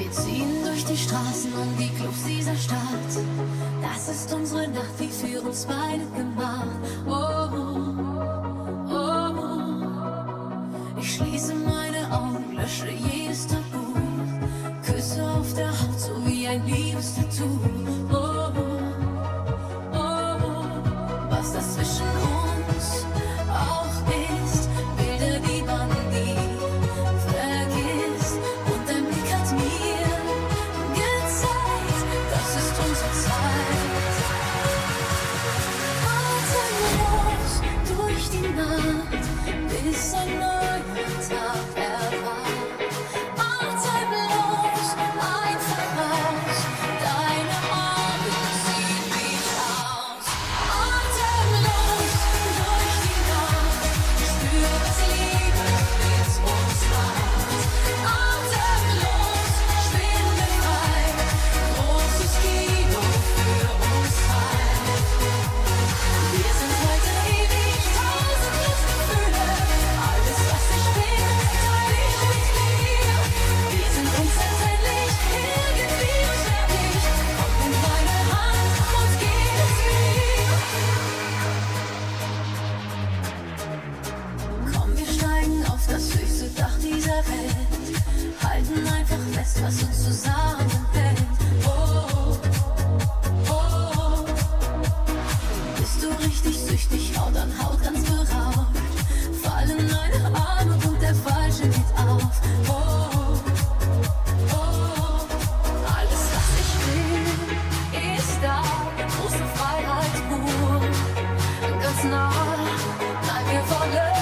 Wir ziehen durch die Straßen und die Clubs dieser Stadt. Das ist unsere Nacht, die für uns beide gemacht. Oh. Welt halten einfach fest, was uns zusammenhält. Oh, oh, oh. Bist du richtig süchtig, hau dann haut ganz berauscht. Fallen deine Arme und der Falsche geht auf. Oh, Nah, nein, wir wollen.